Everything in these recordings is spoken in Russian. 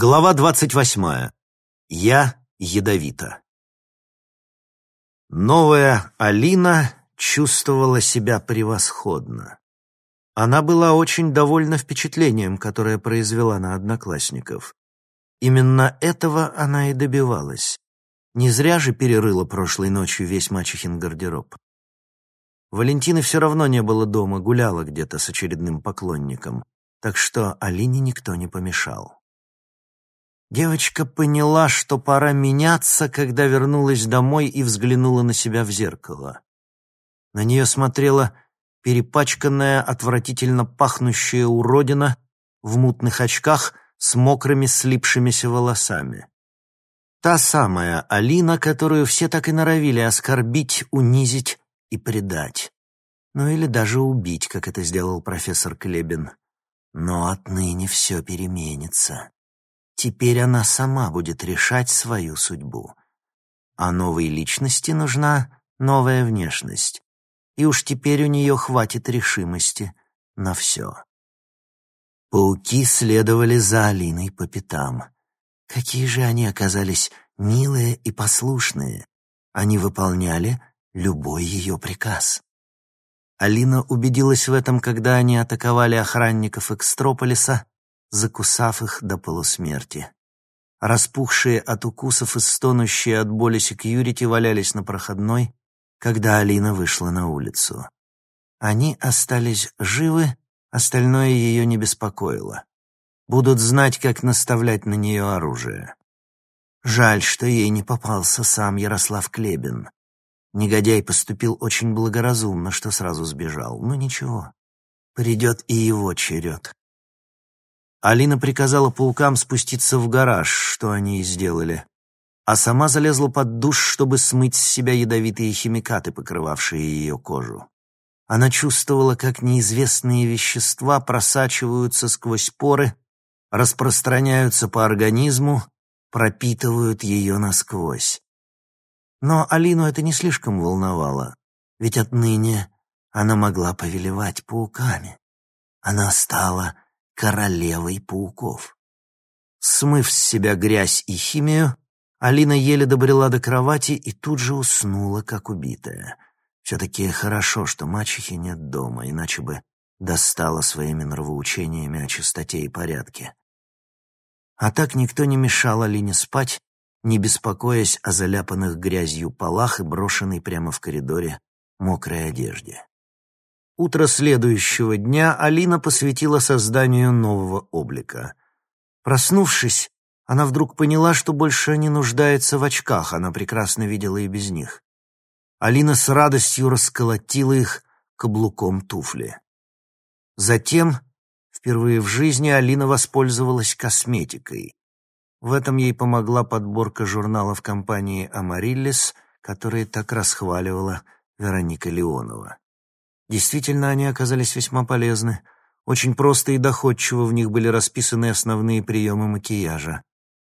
Глава двадцать восьмая. Я ядовита. Новая Алина чувствовала себя превосходно. Она была очень довольна впечатлением, которое произвела на одноклассников. Именно этого она и добивалась. Не зря же перерыла прошлой ночью весь мачехин гардероб. Валентины все равно не было дома, гуляла где-то с очередным поклонником, так что Алине никто не помешал. Девочка поняла, что пора меняться, когда вернулась домой и взглянула на себя в зеркало. На нее смотрела перепачканная, отвратительно пахнущая уродина в мутных очках с мокрыми слипшимися волосами. Та самая Алина, которую все так и норовили оскорбить, унизить и предать. Ну или даже убить, как это сделал профессор Клебин. Но отныне все переменится. Теперь она сама будет решать свою судьбу. А новой личности нужна новая внешность. И уж теперь у нее хватит решимости на все. Пауки следовали за Алиной по пятам. Какие же они оказались милые и послушные. Они выполняли любой ее приказ. Алина убедилась в этом, когда они атаковали охранников Экстрополиса закусав их до полусмерти. Распухшие от укусов и стонущие от боли секьюрити валялись на проходной, когда Алина вышла на улицу. Они остались живы, остальное ее не беспокоило. Будут знать, как наставлять на нее оружие. Жаль, что ей не попался сам Ярослав Клебин. Негодяй поступил очень благоразумно, что сразу сбежал. Но ничего, придет и его черед. Алина приказала паукам спуститься в гараж, что они и сделали, а сама залезла под душ, чтобы смыть с себя ядовитые химикаты, покрывавшие ее кожу. Она чувствовала, как неизвестные вещества просачиваются сквозь поры, распространяются по организму, пропитывают ее насквозь. Но Алину это не слишком волновало, ведь отныне она могла повелевать пауками. Она стала королевой пауков. Смыв с себя грязь и химию, Алина еле добрела до кровати и тут же уснула, как убитая. Все-таки хорошо, что мачехи нет дома, иначе бы достала своими нравоучениями о чистоте и порядке. А так никто не мешал Алине спать, не беспокоясь о заляпанных грязью полах и брошенной прямо в коридоре мокрой одежде. Утро следующего дня Алина посвятила созданию нового облика. Проснувшись, она вдруг поняла, что больше не нуждается в очках, она прекрасно видела и без них. Алина с радостью расколотила их каблуком туфли. Затем, впервые в жизни, Алина воспользовалась косметикой. В этом ей помогла подборка журналов компании «Амариллис», которые так расхваливала Вероника Леонова. Действительно, они оказались весьма полезны. Очень просто и доходчиво в них были расписаны основные приемы макияжа.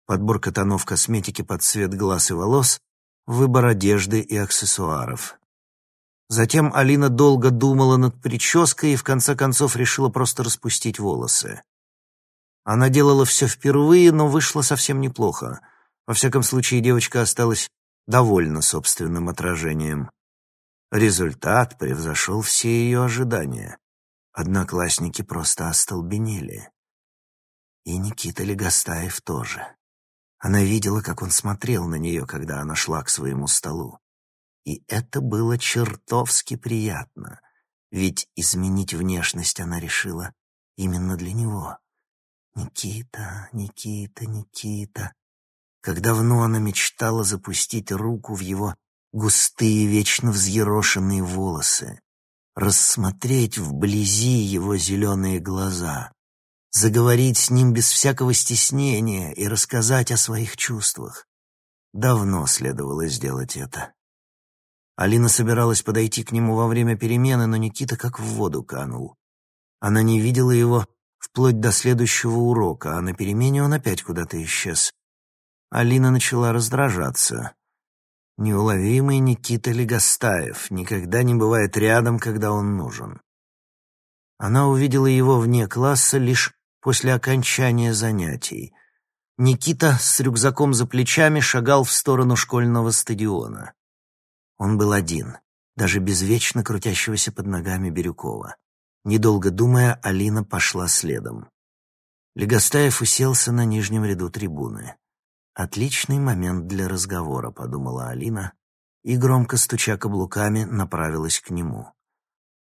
Подборка тонов косметики под цвет глаз и волос, выбор одежды и аксессуаров. Затем Алина долго думала над прической и в конце концов решила просто распустить волосы. Она делала все впервые, но вышло совсем неплохо. Во всяком случае, девочка осталась довольна собственным отражением. Результат превзошел все ее ожидания. Одноклассники просто остолбенели. И Никита Легостаев тоже. Она видела, как он смотрел на нее, когда она шла к своему столу. И это было чертовски приятно, ведь изменить внешность она решила именно для него. Никита, Никита, Никита. Как давно она мечтала запустить руку в его густые, вечно взъерошенные волосы, рассмотреть вблизи его зеленые глаза, заговорить с ним без всякого стеснения и рассказать о своих чувствах. Давно следовало сделать это. Алина собиралась подойти к нему во время перемены, но Никита как в воду канул. Она не видела его вплоть до следующего урока, а на перемене он опять куда-то исчез. Алина начала раздражаться. Неуловимый Никита Легостаев никогда не бывает рядом, когда он нужен. Она увидела его вне класса лишь после окончания занятий. Никита с рюкзаком за плечами шагал в сторону школьного стадиона. Он был один, даже без вечно крутящегося под ногами Бирюкова. Недолго думая, Алина пошла следом. Легостаев уселся на нижнем ряду трибуны. «Отличный момент для разговора», — подумала Алина, и, громко стуча каблуками, направилась к нему.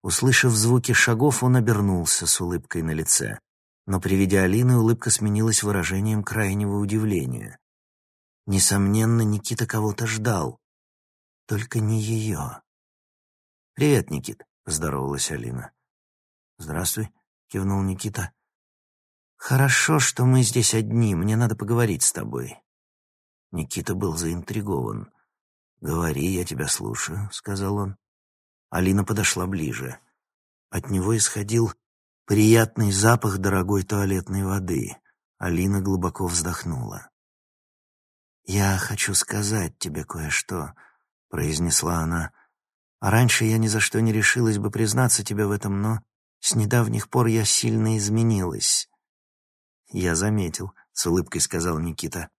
Услышав звуки шагов, он обернулся с улыбкой на лице. Но при виде Алины улыбка сменилась выражением крайнего удивления. Несомненно, Никита кого-то ждал. Только не ее. «Привет, Никит», — поздоровалась Алина. «Здравствуй», — кивнул Никита. «Хорошо, что мы здесь одни, мне надо поговорить с тобой». Никита был заинтригован. «Говори, я тебя слушаю», — сказал он. Алина подошла ближе. От него исходил приятный запах дорогой туалетной воды. Алина глубоко вздохнула. «Я хочу сказать тебе кое-что», — произнесла она. «А раньше я ни за что не решилась бы признаться тебе в этом, но с недавних пор я сильно изменилась». «Я заметил», — с улыбкой сказал Никита.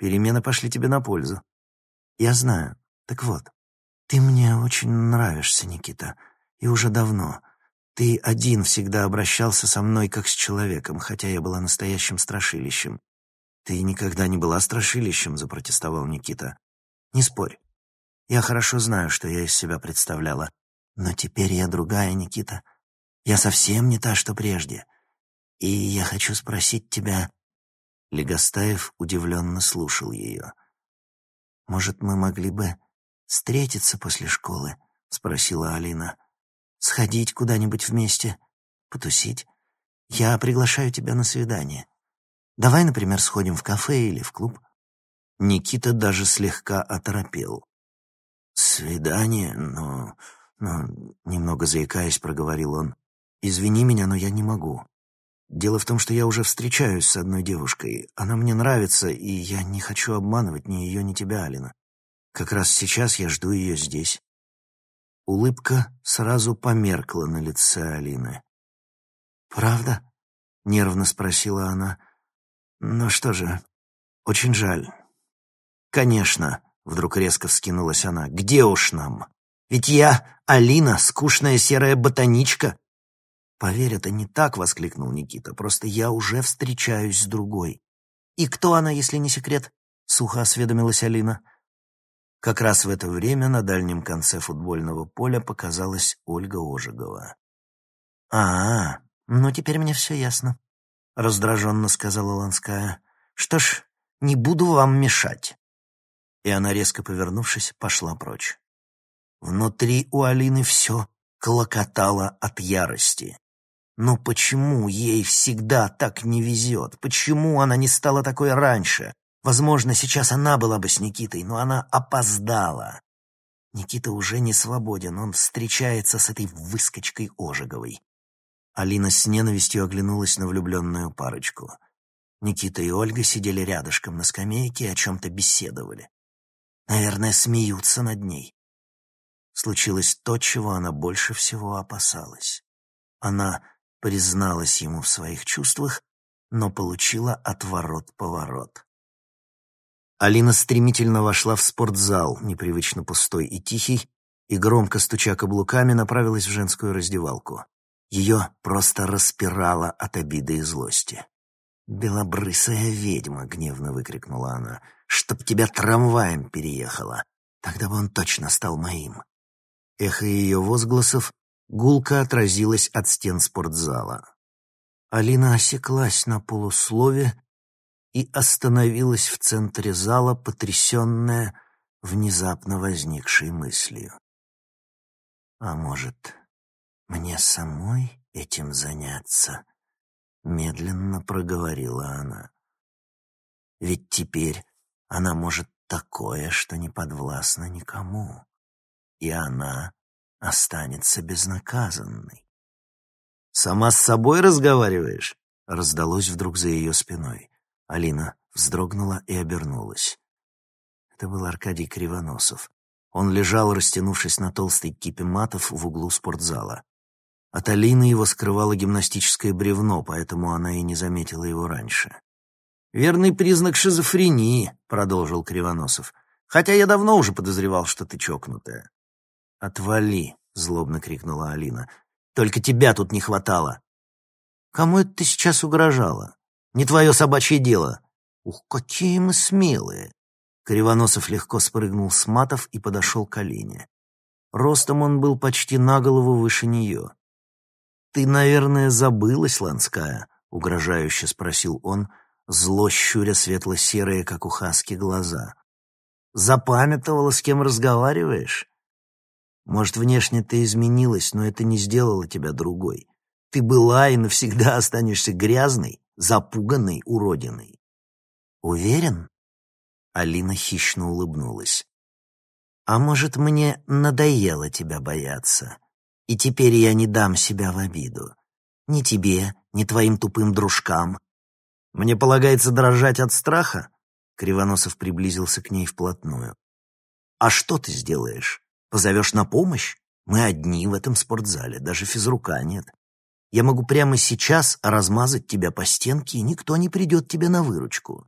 «Перемены пошли тебе на пользу». «Я знаю. Так вот, «Ты мне очень нравишься, Никита, и уже давно. Ты один всегда обращался со мной как с человеком, хотя я была настоящим страшилищем». «Ты никогда не была страшилищем», — запротестовал Никита. «Не спорь. Я хорошо знаю, что я из себя представляла. Но теперь я другая, Никита. Я совсем не та, что прежде. И я хочу спросить тебя...» Легостаев удивленно слушал ее. «Может, мы могли бы «Встретиться после школы?» — спросила Алина. «Сходить куда-нибудь вместе? Потусить? Я приглашаю тебя на свидание. Давай, например, сходим в кафе или в клуб». Никита даже слегка оторопел. «Свидание? Но... но...» — немного заикаясь, проговорил он. «Извини меня, но я не могу. Дело в том, что я уже встречаюсь с одной девушкой. Она мне нравится, и я не хочу обманывать ни ее, ни тебя, Алина. Как раз сейчас я жду ее здесь. Улыбка сразу померкла на лице Алины. «Правда?» — нервно спросила она. «Ну что же, очень жаль». «Конечно», — вдруг резко вскинулась она, — «где уж нам? Ведь я Алина, скучная серая ботаничка». «Поверь, это не так», — воскликнул Никита, — «просто я уже встречаюсь с другой». «И кто она, если не секрет?» — сухо осведомилась Алина. Как раз в это время на дальнем конце футбольного поля показалась Ольга Ожегова. «А, ну теперь мне все ясно», — раздраженно сказала Ланская. «Что ж, не буду вам мешать». И она, резко повернувшись, пошла прочь. Внутри у Алины все клокотало от ярости. Но почему ей всегда так не везет? Почему она не стала такой раньше? Возможно, сейчас она была бы с Никитой, но она опоздала. Никита уже не свободен, он встречается с этой выскочкой Ожеговой. Алина с ненавистью оглянулась на влюбленную парочку. Никита и Ольга сидели рядышком на скамейке и о чем-то беседовали. Наверное, смеются над ней. Случилось то, чего она больше всего опасалась. Она призналась ему в своих чувствах, но получила отворот-поворот. Алина стремительно вошла в спортзал, непривычно пустой и тихий, и, громко стуча каблуками, направилась в женскую раздевалку. Ее просто распирало от обиды и злости. «Белобрысая ведьма!» — гневно выкрикнула она. «Чтоб тебя трамваем переехала! Тогда бы он точно стал моим!» Эхо ее возгласов гулко отразилось от стен спортзала. Алина осеклась на полуслове и остановилась в центре зала, потрясенная внезапно возникшей мыслью. «А может, мне самой этим заняться?» — медленно проговорила она. «Ведь теперь она может такое, что не подвластно никому, и она останется безнаказанной». «Сама с собой разговариваешь?» — раздалось вдруг за ее спиной. Алина вздрогнула и обернулась. Это был Аркадий Кривоносов. Он лежал, растянувшись на толстой кипе матов в углу спортзала. От Алины его скрывало гимнастическое бревно, поэтому она и не заметила его раньше. «Верный признак шизофрении», — продолжил Кривоносов. «Хотя я давно уже подозревал, что ты чокнутая». «Отвали», — злобно крикнула Алина. «Только тебя тут не хватало». «Кому это ты сейчас угрожала? Не твое собачье дело». «Ух, какие мы смелые!» Кривоносов легко спрыгнул с матов и подошел к Алине. Ростом он был почти на голову выше нее. «Ты, наверное, забылась, Ланская?» — угрожающе спросил он, зло щуря светло-серые, как у хаски, глаза. «Запамятовала, с кем разговариваешь? Может, внешне ты изменилась, но это не сделало тебя другой. Ты была и навсегда останешься грязной, запуганной уродиной. Уверен?» Алина хищно улыбнулась. «А может, мне надоело тебя бояться, и теперь я не дам себя в обиду? Ни тебе, ни твоим тупым дружкам. Мне полагается дрожать от страха?» Кривоносов приблизился к ней вплотную. «А что ты сделаешь? Позовешь на помощь? Мы одни в этом спортзале, даже физрука нет. Я могу прямо сейчас размазать тебя по стенке, и никто не придет тебе на выручку».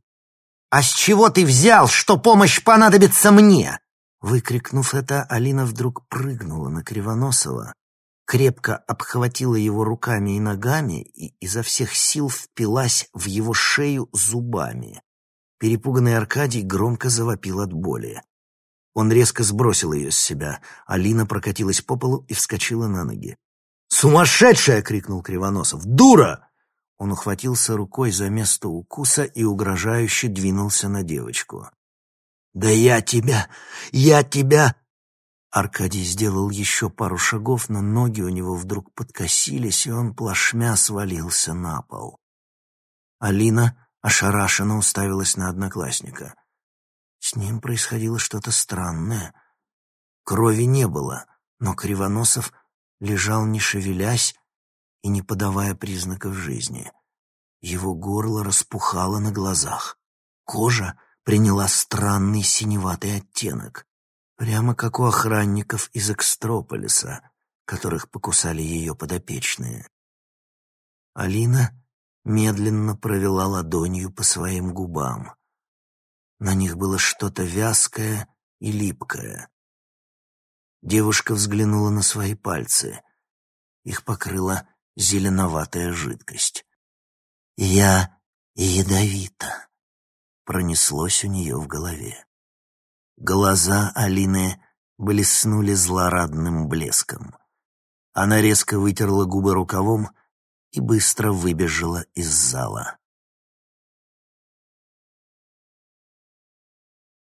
«А с чего ты взял, что помощь понадобится мне?» Выкрикнув это, Алина вдруг прыгнула на Кривоносова, крепко обхватила его руками и ногами и изо всех сил впилась в его шею зубами. Перепуганный Аркадий громко завопил от боли. Он резко сбросил ее с себя. Алина прокатилась по полу и вскочила на ноги. «Сумасшедшая!» — крикнул Кривоносов. «Дура!» Он ухватился рукой за место укуса и угрожающе двинулся на девочку. «Да я тебя! Я тебя!» Аркадий сделал еще пару шагов, но ноги у него вдруг подкосились, и он плашмя свалился на пол. Алина ошарашенно уставилась на одноклассника. С ним происходило что-то странное. Крови не было, но Кривоносов лежал не шевелясь и не подавая признаков жизни. Его горло распухало на глазах. Кожа приняла странный синеватый оттенок, прямо как у охранников из Экстрополиса, которых покусали ее подопечные. Алина медленно провела ладонью по своим губам. На них было что-то вязкое и липкое. Девушка взглянула на свои пальцы. Их покрыла зеленоватая жидкость. «Я ядовита», пронеслось у нее в голове. Глаза Алины блеснули злорадным блеском. Она резко вытерла губы рукавом и быстро выбежала из зала.